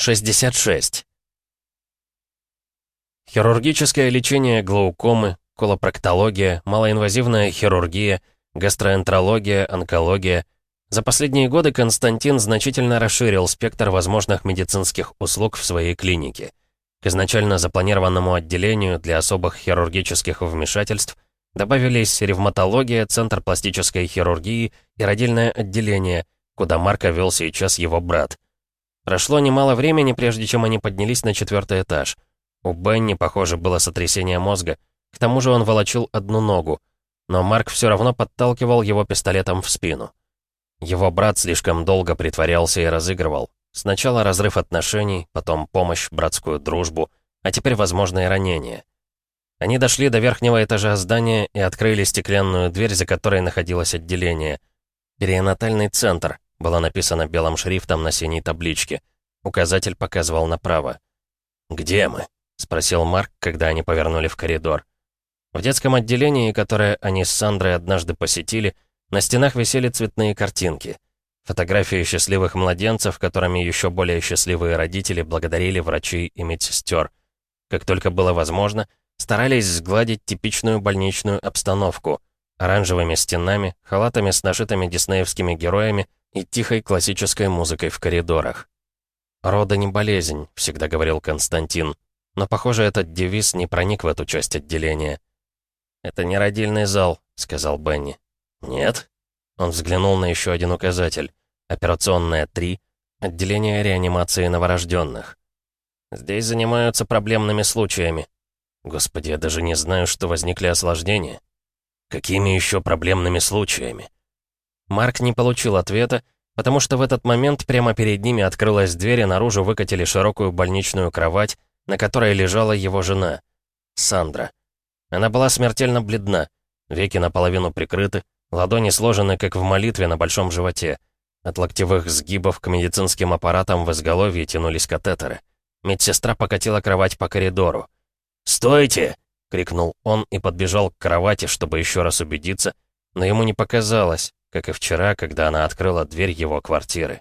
66. Хирургическое лечение глаукомы, колопроктология, малоинвазивная хирургия, гастроэнтерология, онкология. За последние годы Константин значительно расширил спектр возможных медицинских услуг в своей клинике. К изначально запланированному отделению для особых хирургических вмешательств добавились ревматология, центр пластической хирургии и родильное отделение, куда Марка вел сейчас его брат – Прошло немало времени, прежде чем они поднялись на четвертый этаж. У Бенни, похоже, было сотрясение мозга. К тому же он волочил одну ногу. Но Марк все равно подталкивал его пистолетом в спину. Его брат слишком долго притворялся и разыгрывал. Сначала разрыв отношений, потом помощь, братскую дружбу, а теперь возможные ранения. Они дошли до верхнего этажа здания и открыли стеклянную дверь, за которой находилось отделение. Перинатальный центр, было написано белым шрифтом на синей табличке. Указатель показывал направо. «Где мы?» — спросил Марк, когда они повернули в коридор. В детском отделении, которое они с Сандрой однажды посетили, на стенах висели цветные картинки. Фотографии счастливых младенцев, которыми еще более счастливые родители благодарили врачей и медсестер. Как только было возможно, старались сгладить типичную больничную обстановку. Оранжевыми стенами, халатами с нашитыми диснеевскими героями и тихой классической музыкой в коридорах. «Рода не болезнь», — всегда говорил Константин. Но, похоже, этот девиз не проник в эту часть отделения. «Это не родильный зал», — сказал Бенни. «Нет?» Он взглянул на еще один указатель. «Операционная 3. Отделение реанимации новорожденных. Здесь занимаются проблемными случаями. Господи, я даже не знаю, что возникли осложнения. Какими еще проблемными случаями?» Марк не получил ответа, потому что в этот момент прямо перед ними открылась дверь, и наружу выкатили широкую больничную кровать, на которой лежала его жена, Сандра. Она была смертельно бледна, веки наполовину прикрыты, ладони сложены, как в молитве на большом животе. От локтевых сгибов к медицинским аппаратам в изголовье тянулись катетеры. Медсестра покатила кровать по коридору. «Стойте!» — крикнул он и подбежал к кровати, чтобы еще раз убедиться, но ему не показалось как и вчера, когда она открыла дверь его квартиры.